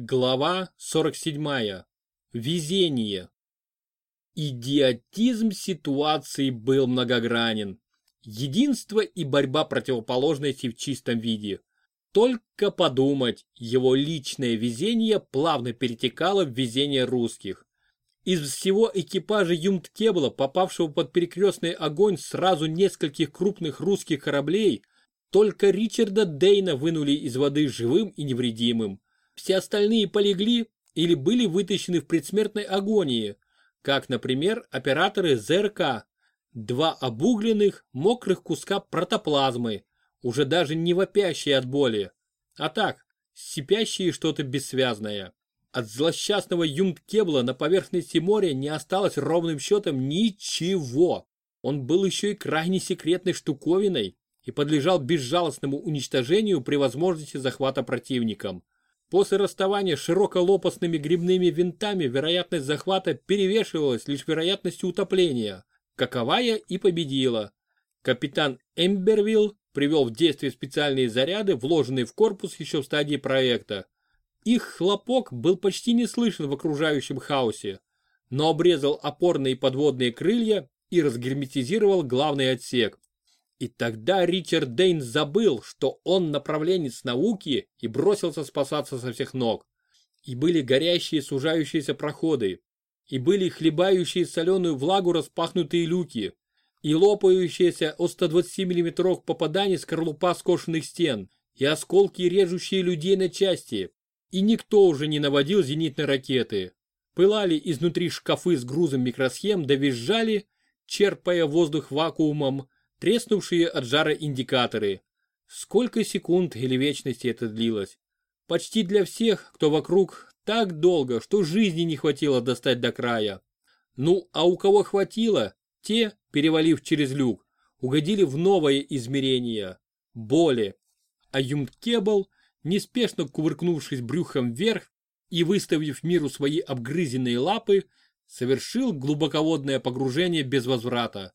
Глава 47. Везение. Идиотизм ситуации был многогранен. Единство и борьба противоположностей в чистом виде. Только подумать, его личное везение плавно перетекало в везение русских. Из всего экипажа Юмткебла, попавшего под перекрестный огонь сразу нескольких крупных русских кораблей, только Ричарда Дейна вынули из воды живым и невредимым. Все остальные полегли или были вытащены в предсмертной агонии, как, например, операторы ЗРК. Два обугленных, мокрых куска протоплазмы, уже даже не вопящие от боли, а так, сипящие что-то бессвязное. От злосчастного Юмткебла на поверхности моря не осталось ровным счетом ничего. Он был еще и крайне секретной штуковиной и подлежал безжалостному уничтожению при возможности захвата противником. После расставания широколопастными грибными винтами вероятность захвата перевешивалась лишь вероятностью утопления, каковая и победила. Капитан Эмбервилл привел в действие специальные заряды, вложенные в корпус еще в стадии проекта. Их хлопок был почти не слышен в окружающем хаосе, но обрезал опорные подводные крылья и разгерметизировал главный отсек. И тогда Ричард Дейн забыл, что он направленец науки и бросился спасаться со всех ног. И были горящие сужающиеся проходы, и были хлебающие соленую влагу распахнутые люки, и лопающиеся от 120 мм попаданий скорлупа скошенных стен, и осколки, режущие людей на части. И никто уже не наводил зенитной ракеты. Пылали изнутри шкафы с грузом микросхем, довизжали, черпая воздух вакуумом, треснувшие от жара индикаторы. Сколько секунд или вечности это длилось? Почти для всех, кто вокруг, так долго, что жизни не хватило достать до края. Ну, а у кого хватило, те, перевалив через люк, угодили в новое измерение – боли. А Юмткебл, неспешно кувыркнувшись брюхом вверх и выставив миру свои обгрызенные лапы, совершил глубоководное погружение без возврата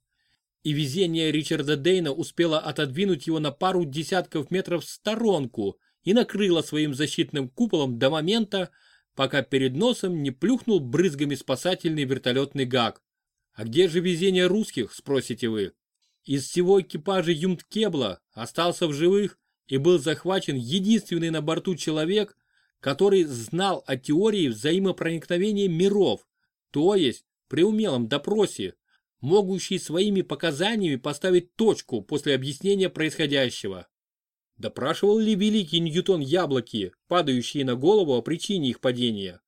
и везение Ричарда Дейна успело отодвинуть его на пару десятков метров в сторонку и накрыло своим защитным куполом до момента, пока перед носом не плюхнул брызгами спасательный вертолетный гак. А где же везение русских, спросите вы? Из всего экипажа Юмткебла остался в живых и был захвачен единственный на борту человек, который знал о теории взаимопроникновения миров, то есть при умелом допросе могущий своими показаниями поставить точку после объяснения происходящего. Допрашивал ли великий Ньютон яблоки, падающие на голову о причине их падения?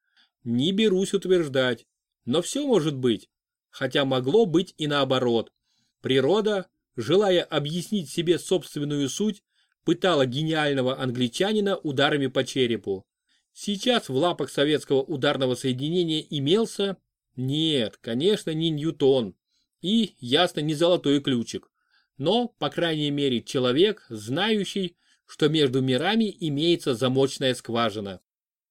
Не берусь утверждать, но все может быть, хотя могло быть и наоборот. Природа, желая объяснить себе собственную суть, пытала гениального англичанина ударами по черепу. Сейчас в лапах советского ударного соединения имелся, нет, конечно, не Ньютон, и, ясно, не золотой ключик. Но, по крайней мере, человек, знающий, что между мирами имеется замочная скважина.